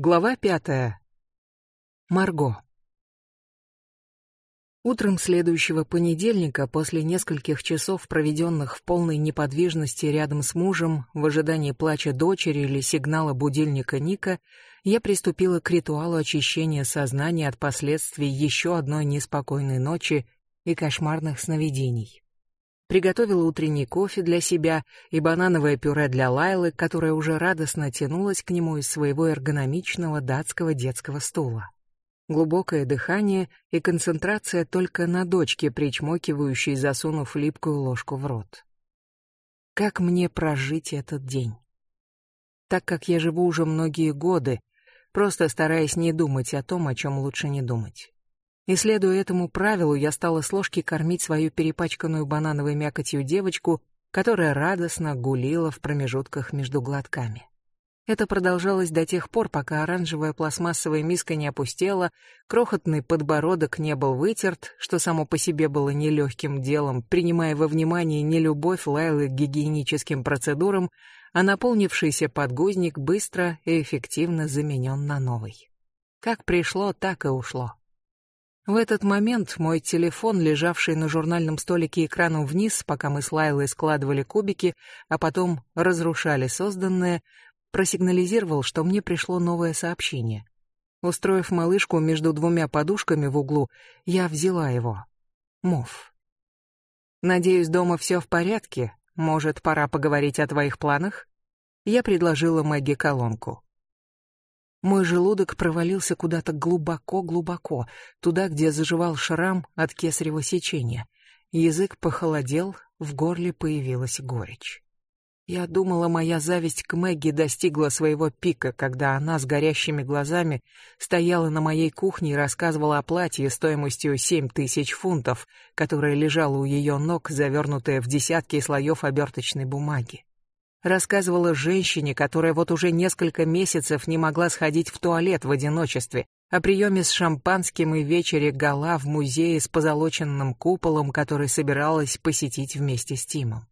Глава пятая. Марго. Утром следующего понедельника, после нескольких часов, проведенных в полной неподвижности рядом с мужем, в ожидании плача дочери или сигнала будильника Ника, я приступила к ритуалу очищения сознания от последствий еще одной неспокойной ночи и кошмарных сновидений приготовила утренний кофе для себя и банановое пюре для Лайлы, которая уже радостно тянулась к нему из своего эргономичного датского детского стула. Глубокое дыхание и концентрация только на дочке, причмокивающей, засунув липкую ложку в рот. Как мне прожить этот день? Так как я живу уже многие годы, просто стараясь не думать о том, о чем лучше не думать. И следуя этому правилу, я стала с ложки кормить свою перепачканную банановой мякотью девочку, которая радостно гулила в промежутках между глотками. Это продолжалось до тех пор, пока оранжевая пластмассовая миска не опустела, крохотный подбородок не был вытерт, что само по себе было нелегким делом, принимая во внимание не любовь Лайлы к гигиеническим процедурам, а наполнившийся подгузник быстро и эффективно заменен на новый. Как пришло, так и ушло. В этот момент мой телефон, лежавший на журнальном столике экраном вниз, пока мы с Лайлой складывали кубики, а потом разрушали созданное, просигнализировал, что мне пришло новое сообщение. Устроив малышку между двумя подушками в углу, я взяла его. Мов. «Надеюсь, дома все в порядке? Может, пора поговорить о твоих планах?» Я предложила Мэгги колонку. Мой желудок провалился куда-то глубоко-глубоко, туда, где заживал шрам от кесарево сечения. Язык похолодел, в горле появилась горечь. Я думала, моя зависть к Мэгги достигла своего пика, когда она с горящими глазами стояла на моей кухне и рассказывала о платье стоимостью семь тысяч фунтов, которое лежало у ее ног, завернутое в десятки слоев оберточной бумаги рассказывала женщине, которая вот уже несколько месяцев не могла сходить в туалет в одиночестве, о приеме с шампанским и вечере гала в музее с позолоченным куполом, который собиралась посетить вместе с Тимом.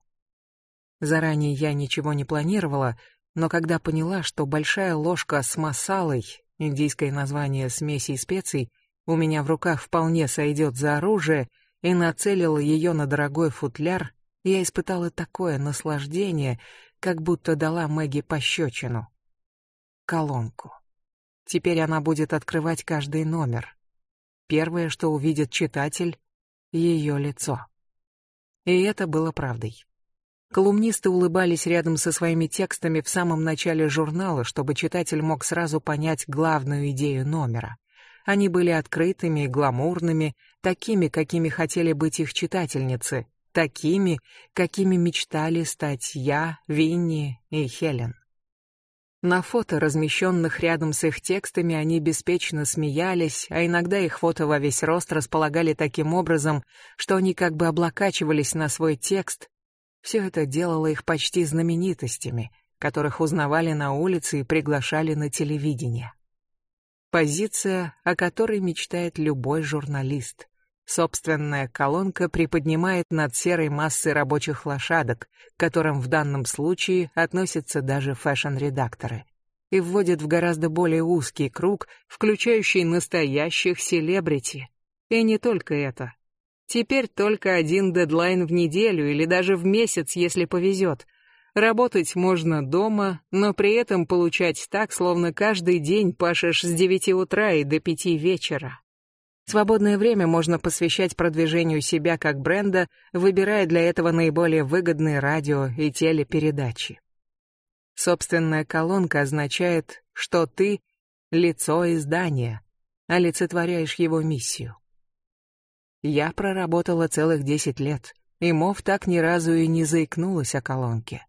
Заранее я ничего не планировала, но когда поняла, что большая ложка с масалой, индийское название смеси и специй, у меня в руках вполне сойдет за оружие, и нацелила ее на дорогой футляр, я испытала такое наслаждение, как будто дала Мэгги пощечину. Колонку. Теперь она будет открывать каждый номер. Первое, что увидит читатель — ее лицо. И это было правдой. Колумнисты улыбались рядом со своими текстами в самом начале журнала, чтобы читатель мог сразу понять главную идею номера. Они были открытыми и гламурными, такими, какими хотели быть их читательницы, такими, какими мечтали стать я, Винни и Хелен. На фото, размещенных рядом с их текстами, они беспечно смеялись, а иногда их фото во весь рост располагали таким образом, что они как бы облокачивались на свой текст. Все это делало их почти знаменитостями, которых узнавали на улице и приглашали на телевидение. Позиция, о которой мечтает любой журналист. Собственная колонка приподнимает над серой массой рабочих лошадок, к которым в данном случае относятся даже фэшн-редакторы, и вводит в гораздо более узкий круг, включающий настоящих селебрити. И не только это. Теперь только один дедлайн в неделю или даже в месяц, если повезет. Работать можно дома, но при этом получать так, словно каждый день пашешь с девяти утра и до пяти вечера. Свободное время можно посвящать продвижению себя как бренда, выбирая для этого наиболее выгодные радио и телепередачи. Собственная колонка означает, что ты — лицо издания, олицетворяешь его миссию. Я проработала целых десять лет, и Мов так ни разу и не заикнулась о колонке.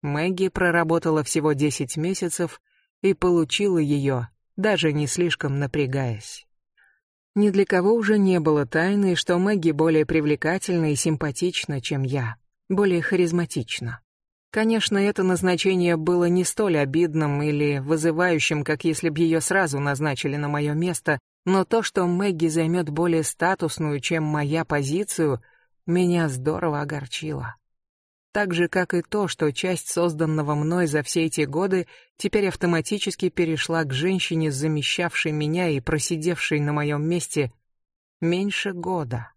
Мэгги проработала всего десять месяцев и получила ее, даже не слишком напрягаясь. Ни для кого уже не было тайны, что Мэгги более привлекательна и симпатична, чем я, более харизматична. Конечно, это назначение было не столь обидным или вызывающим, как если бы ее сразу назначили на мое место, но то, что Мэгги займет более статусную, чем моя позицию, меня здорово огорчило. Так же, как и то, что часть созданного мной за все эти годы теперь автоматически перешла к женщине, замещавшей меня и просидевшей на моем месте меньше года.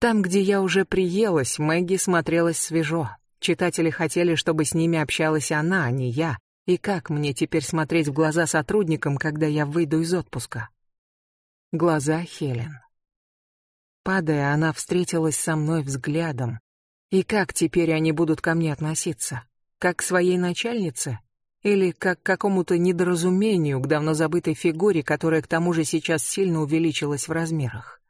Там, где я уже приелась, Мэгги смотрелась свежо. Читатели хотели, чтобы с ними общалась она, а не я. И как мне теперь смотреть в глаза сотрудникам, когда я выйду из отпуска? Глаза Хелен. Падая, она встретилась со мной взглядом. И как теперь они будут ко мне относиться? Как к своей начальнице? Или как к какому-то недоразумению, к давно забытой фигуре, которая к тому же сейчас сильно увеличилась в размерах?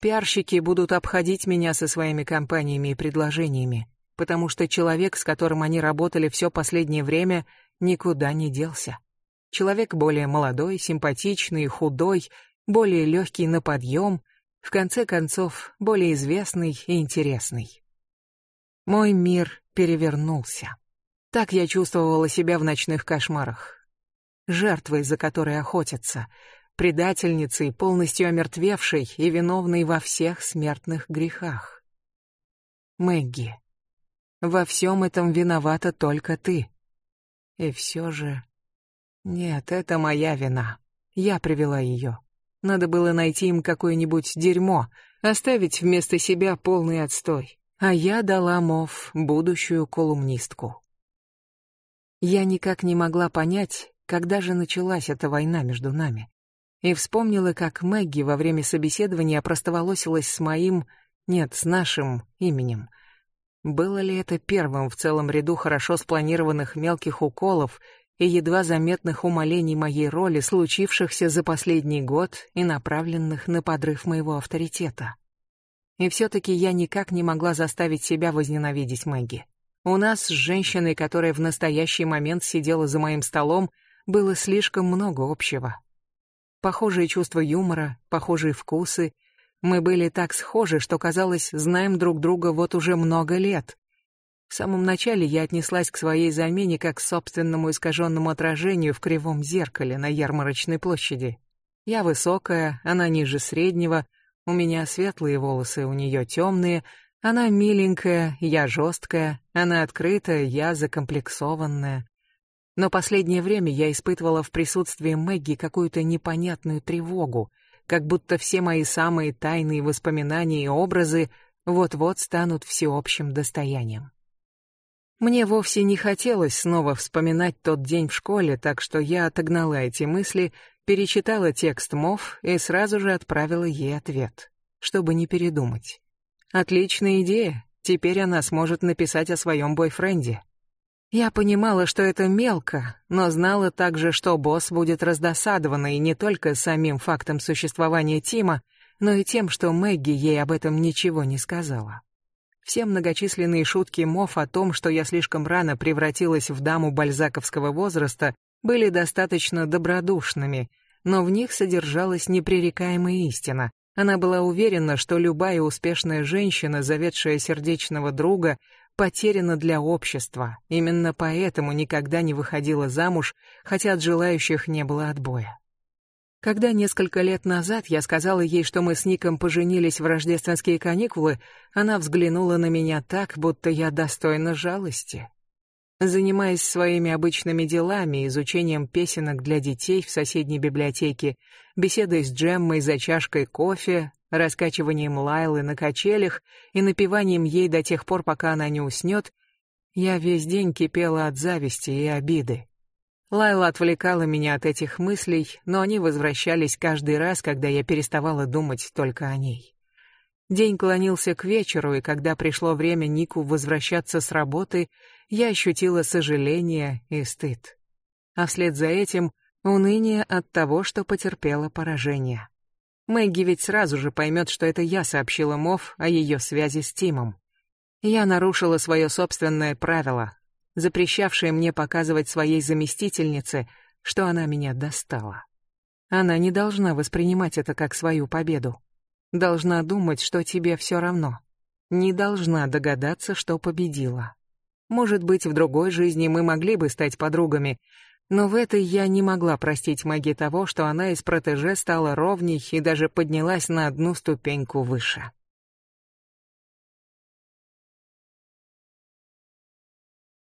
Пиарщики будут обходить меня со своими компаниями и предложениями, потому что человек, с которым они работали все последнее время, никуда не делся. Человек более молодой, симпатичный, худой, более легкий на подъем, в конце концов, более известный и интересный. Мой мир перевернулся. Так я чувствовала себя в ночных кошмарах. Жертвой, за которой охотятся, предательницей, полностью омертвевшей и виновной во всех смертных грехах. Мэгги, во всем этом виновата только ты. И все же... Нет, это моя вина. Я привела ее. Надо было найти им какое-нибудь дерьмо, оставить вместо себя полный отстой. А я дала Мов будущую колумнистку. Я никак не могла понять, когда же началась эта война между нами. И вспомнила, как Мэгги во время собеседования опростоволосилась с моим, нет, с нашим именем. Было ли это первым в целом ряду хорошо спланированных мелких уколов и едва заметных умалений моей роли, случившихся за последний год и направленных на подрыв моего авторитета? И все-таки я никак не могла заставить себя возненавидеть Мэгги. У нас с женщиной, которая в настоящий момент сидела за моим столом, было слишком много общего. Похожие чувства юмора, похожие вкусы. Мы были так схожи, что, казалось, знаем друг друга вот уже много лет. В самом начале я отнеслась к своей замене как к собственному искаженному отражению в кривом зеркале на ярмарочной площади. Я высокая, она ниже среднего — у меня светлые волосы, у нее темные. Она миленькая, я жесткая. Она открытая, я закомплексованная. Но последнее время я испытывала в присутствии Мэгги какую-то непонятную тревогу, как будто все мои самые тайные воспоминания и образы вот-вот станут всеобщим достоянием. Мне вовсе не хотелось снова вспоминать тот день в школе, так что я отогнала эти мысли перечитала текст МОВ и сразу же отправила ей ответ, чтобы не передумать. Отличная идея. Теперь она сможет написать о своем бойфренде. Я понимала, что это мелко, но знала также, что босс будет раздосадован и не только самим фактом существования Тима, но и тем, что Мэгги ей об этом ничего не сказала. Все многочисленные шутки Мов о том, что я слишком рано превратилась в даму бальзаковского возраста, были достаточно добродушными, но в них содержалась непререкаемая истина. Она была уверена, что любая успешная женщина, заведшая сердечного друга, потеряна для общества. Именно поэтому никогда не выходила замуж, хотя от желающих не было отбоя. Когда несколько лет назад я сказала ей, что мы с Ником поженились в рождественские каникулы, она взглянула на меня так, будто я достойна жалости. Занимаясь своими обычными делами, изучением песенок для детей в соседней библиотеке, беседой с Джеммой за чашкой кофе, раскачиванием Лайлы на качелях и напеванием ей до тех пор, пока она не уснет, я весь день кипела от зависти и обиды. Лайла отвлекала меня от этих мыслей, но они возвращались каждый раз, когда я переставала думать только о ней. День клонился к вечеру, и когда пришло время Нику возвращаться с работы, я ощутила сожаление и стыд. А вслед за этим уныние от того, что потерпела поражение. Мэгги ведь сразу же поймет, что это я сообщила Мов о ее связи с Тимом. Я нарушила свое собственное правило, запрещавшее мне показывать своей заместительнице, что она меня достала. Она не должна воспринимать это как свою победу. Должна думать, что тебе все равно. Не должна догадаться, что победила. Может быть, в другой жизни мы могли бы стать подругами, но в этой я не могла простить Маги того, что она из протеже стала ровней и даже поднялась на одну ступеньку выше.